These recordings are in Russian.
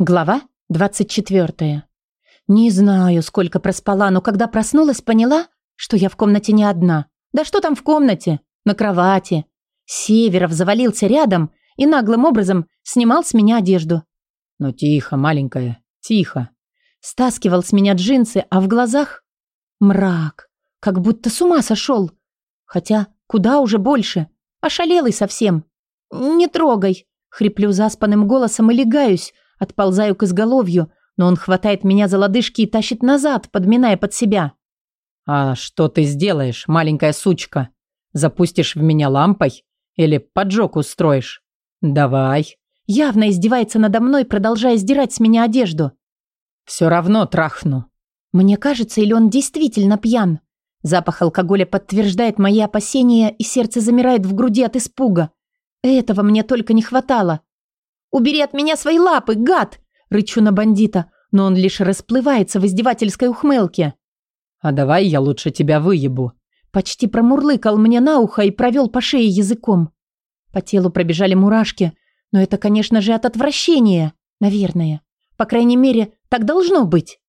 Глава 24. Не знаю, сколько проспала, но когда проснулась, поняла, что я в комнате не одна. Да что там в комнате? На кровати. Северов завалился рядом и наглым образом снимал с меня одежду. Ну тихо, маленькая, тихо. Стаскивал с меня джинсы, а в глазах мрак, как будто с ума сошел. Хотя куда уже больше, ошалелый совсем. Не трогай, хриплю заспанным голосом и легаюсь, Отползаю к изголовью, но он хватает меня за лодыжки и тащит назад, подминая под себя. «А что ты сделаешь, маленькая сучка? Запустишь в меня лампой? Или поджог устроишь? Давай». Явно издевается надо мной, продолжая сдирать с меня одежду. «Все равно трахну». Мне кажется, или он действительно пьян. Запах алкоголя подтверждает мои опасения, и сердце замирает в груди от испуга. Этого мне только не хватало. «Убери от меня свои лапы, гад!» Рычу на бандита, но он лишь расплывается в издевательской ухмылке. «А давай я лучше тебя выебу». Почти промурлыкал мне на ухо и провел по шее языком. По телу пробежали мурашки, но это, конечно же, от отвращения, наверное. По крайней мере, так должно быть.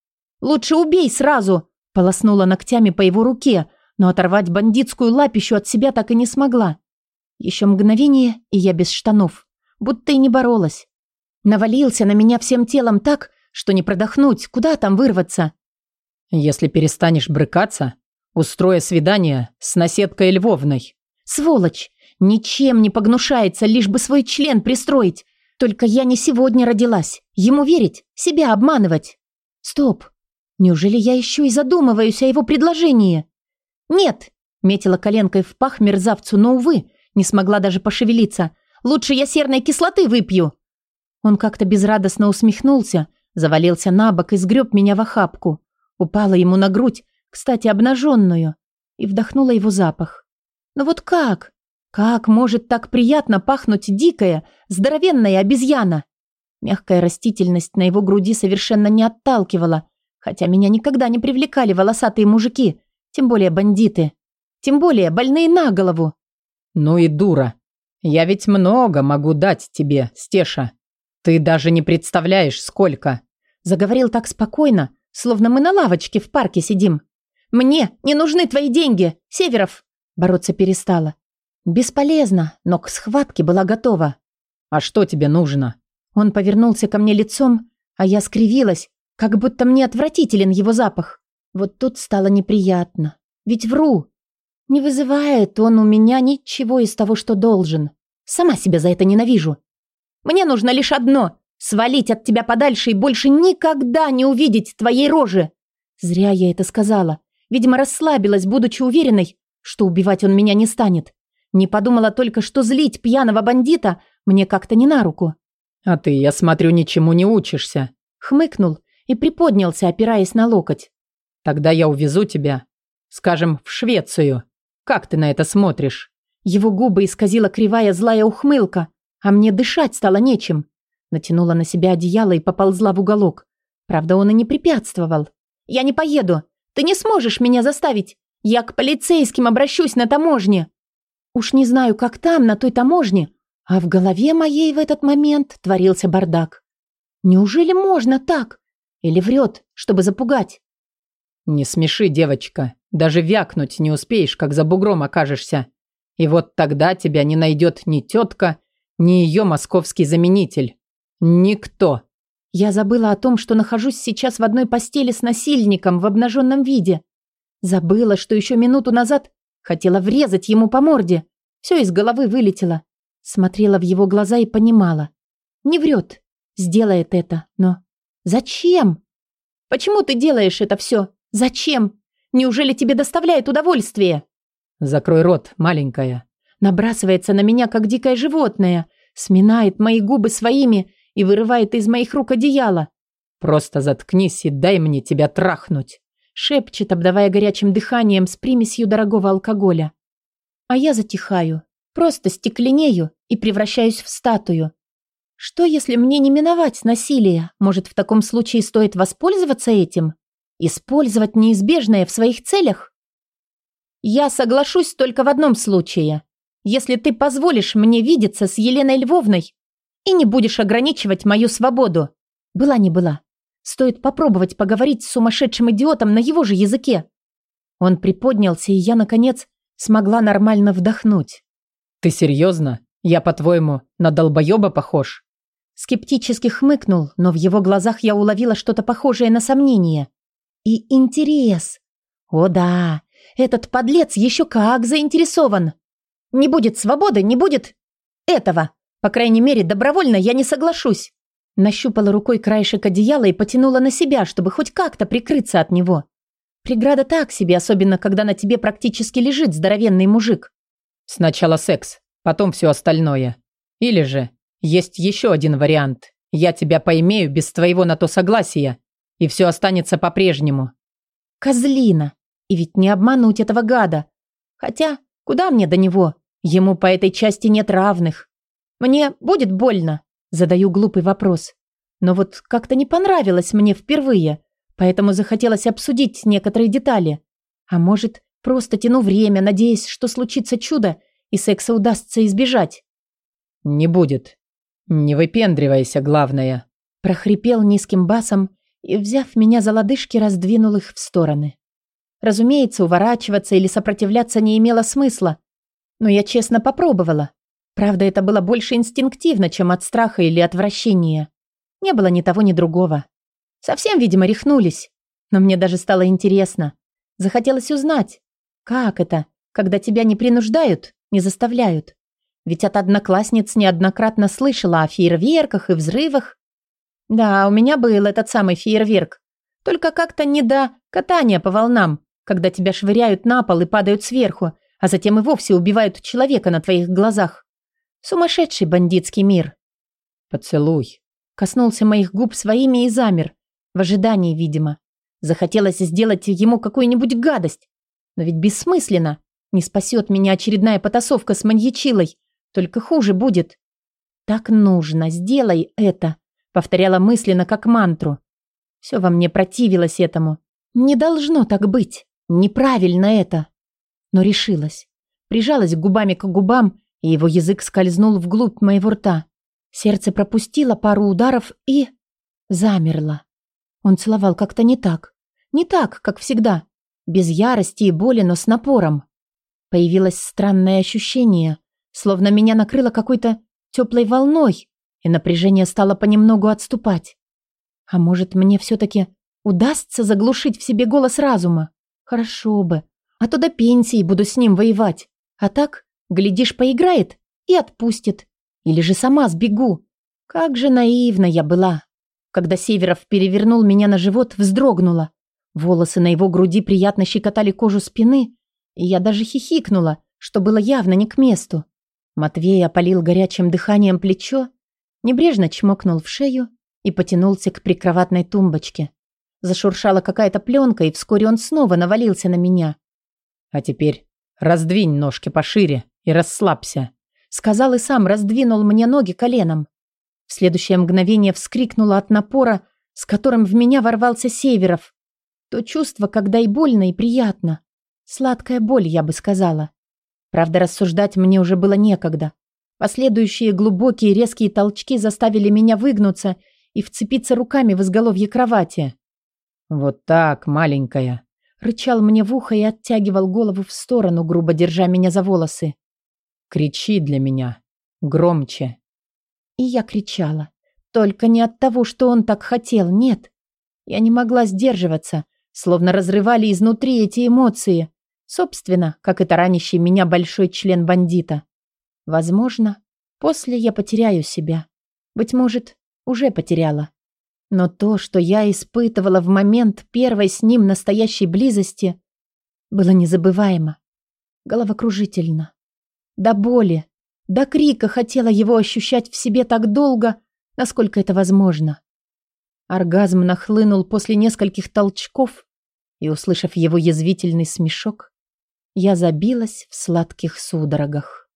«Лучше убей сразу!» Полоснула ногтями по его руке, но оторвать бандитскую лапищу от себя так и не смогла. Еще мгновение, и я без штанов будто и не боролась. Навалился на меня всем телом так, что не продохнуть, куда там вырваться. Если перестанешь брыкаться, устрою свидание с наседкой Львовной. Сволочь! Ничем не погнушается, лишь бы свой член пристроить. Только я не сегодня родилась. Ему верить, себя обманывать. Стоп. Неужели я еще и задумываюсь о его предложении? Нет, метила коленкой в пах мерзавцу, но, увы, не смогла даже пошевелиться. Лучше я серной кислоты выпью». Он как-то безрадостно усмехнулся, завалился на бок и сгреб меня в охапку. Упала ему на грудь, кстати, обнаженную, и вдохнула его запах. «Ну вот как? Как может так приятно пахнуть дикая, здоровенная обезьяна?» Мягкая растительность на его груди совершенно не отталкивала, хотя меня никогда не привлекали волосатые мужики, тем более бандиты, тем более больные на голову. «Ну и дура!» Я ведь много могу дать тебе, Стеша. Ты даже не представляешь, сколько. Заговорил так спокойно, словно мы на лавочке в парке сидим. Мне не нужны твои деньги, Северов. Бороться перестала. Бесполезно, но к схватке была готова. А что тебе нужно? Он повернулся ко мне лицом, а я скривилась, как будто мне отвратителен его запах. Вот тут стало неприятно. Ведь вру. Не вызывает он у меня ничего из того, что должен. Сама себя за это ненавижу. Мне нужно лишь одно — свалить от тебя подальше и больше никогда не увидеть твоей рожи. Зря я это сказала. Видимо, расслабилась, будучи уверенной, что убивать он меня не станет. Не подумала только, что злить пьяного бандита мне как-то не на руку. «А ты, я смотрю, ничему не учишься», — хмыкнул и приподнялся, опираясь на локоть. «Тогда я увезу тебя, скажем, в Швецию. Как ты на это смотришь?» Его губы исказила кривая злая ухмылка, а мне дышать стало нечем. Натянула на себя одеяло и поползла в уголок. Правда, он и не препятствовал. «Я не поеду. Ты не сможешь меня заставить. Я к полицейским обращусь на таможне». Уж не знаю, как там, на той таможне, а в голове моей в этот момент творился бардак. Неужели можно так? Или врет, чтобы запугать? «Не смеши, девочка. Даже вякнуть не успеешь, как за бугром окажешься. И вот тогда тебя не найдет ни тетка, ни ее московский заменитель. Никто. Я забыла о том, что нахожусь сейчас в одной постели с насильником в обнаженном виде. Забыла, что еще минуту назад хотела врезать ему по морде. Все из головы вылетело. Смотрела в его глаза и понимала. Не врет. Сделает это. Но зачем? Почему ты делаешь это все? Зачем? Неужели тебе доставляет удовольствие?» «Закрой рот, маленькая». Набрасывается на меня, как дикое животное, сминает мои губы своими и вырывает из моих рук одеяло. «Просто заткнись и дай мне тебя трахнуть», шепчет, обдавая горячим дыханием с примесью дорогого алкоголя. А я затихаю, просто стекленею и превращаюсь в статую. Что, если мне не миновать насилие? Может, в таком случае стоит воспользоваться этим? Использовать неизбежное в своих целях? Я соглашусь только в одном случае. Если ты позволишь мне видеться с Еленой Львовной и не будешь ограничивать мою свободу. Была не была. Стоит попробовать поговорить с сумасшедшим идиотом на его же языке. Он приподнялся, и я, наконец, смогла нормально вдохнуть. «Ты серьезно? Я, по-твоему, на долбоеба похож?» Скептически хмыкнул, но в его глазах я уловила что-то похожее на сомнение. И интерес. О да, этот подлец еще как заинтересован. Не будет свободы, не будет этого. По крайней мере, добровольно я не соглашусь. Нащупала рукой краешек одеяла и потянула на себя, чтобы хоть как-то прикрыться от него. Преграда так себе, особенно когда на тебе практически лежит здоровенный мужик. Сначала секс, потом все остальное. Или же есть еще один вариант. Я тебя поимею без твоего на то согласия, и все останется по-прежнему. Козлина. И ведь не обмануть этого гада. Хотя, куда мне до него? Ему по этой части нет равных. Мне будет больно? Задаю глупый вопрос. Но вот как-то не понравилось мне впервые, поэтому захотелось обсудить некоторые детали. А может, просто тяну время, надеясь, что случится чудо, и секса удастся избежать. «Не будет. Не выпендривайся, главное», – прохрипел низким басом и, взяв меня за лодыжки, раздвинул их в стороны. Разумеется, уворачиваться или сопротивляться не имело смысла, но я честно попробовала. Правда, это было больше инстинктивно, чем от страха или отвращения. Не было ни того, ни другого. Совсем, видимо, рехнулись. Но мне даже стало интересно. Захотелось узнать, как это, когда тебя не принуждают, не заставляют. Ведь от одноклассниц неоднократно слышала о фейерверках и взрывах. Да, у меня был этот самый фейерверк. Только как-то не до катания по волнам, когда тебя швыряют на пол и падают сверху, а затем и вовсе убивают человека на твоих глазах. Сумасшедший бандитский мир. Поцелуй. Коснулся моих губ своими и замер. В ожидании, видимо. Захотелось сделать ему какую-нибудь гадость. Но ведь бессмысленно. Не спасет меня очередная потасовка с маньячилой. Только хуже будет. Так нужно, сделай это. Повторяла мысленно, как мантру. Все во мне противилось этому. Не должно так быть. Неправильно это. Но решилась. Прижалась губами к губам и его язык скользнул вглубь моего рта. Сердце пропустило пару ударов и... замерло. Он целовал как-то не так. Не так, как всегда. Без ярости и боли, но с напором. Появилось странное ощущение, словно меня накрыло какой-то теплой волной, и напряжение стало понемногу отступать. А может, мне все-таки удастся заглушить в себе голос разума? Хорошо бы. А то до пенсии буду с ним воевать. А так Глядишь, поиграет и отпустит. Или же сама сбегу. Как же наивна я была. Когда Северов перевернул меня на живот, вздрогнула. Волосы на его груди приятно щекотали кожу спины, и я даже хихикнула, что было явно не к месту. Матвей опалил горячим дыханием плечо, небрежно чмокнул в шею и потянулся к прикроватной тумбочке. Зашуршала какая-то пленка, и вскоре он снова навалился на меня. «А теперь раздвинь ножки пошире и расслабься», сказал и сам раздвинул мне ноги коленом. В следующее мгновение вскрикнула от напора, с которым в меня ворвался Северов. То чувство, когда и больно, и приятно. Сладкая боль, я бы сказала. Правда, рассуждать мне уже было некогда. Последующие глубокие резкие толчки заставили меня выгнуться и вцепиться руками в изголовье кровати. «Вот так, маленькая», — рычал мне в ухо и оттягивал голову в сторону, грубо держа меня за волосы. Кричи для меня. Громче. И я кричала. Только не от того, что он так хотел, нет. Я не могла сдерживаться, словно разрывали изнутри эти эмоции. Собственно, как это ранящий меня большой член бандита. Возможно, после я потеряю себя. Быть может, уже потеряла. Но то, что я испытывала в момент первой с ним настоящей близости, было незабываемо, головокружительно. До боли, до крика хотела его ощущать в себе так долго, насколько это возможно. Оргазм нахлынул после нескольких толчков, и, услышав его язвительный смешок, я забилась в сладких судорогах.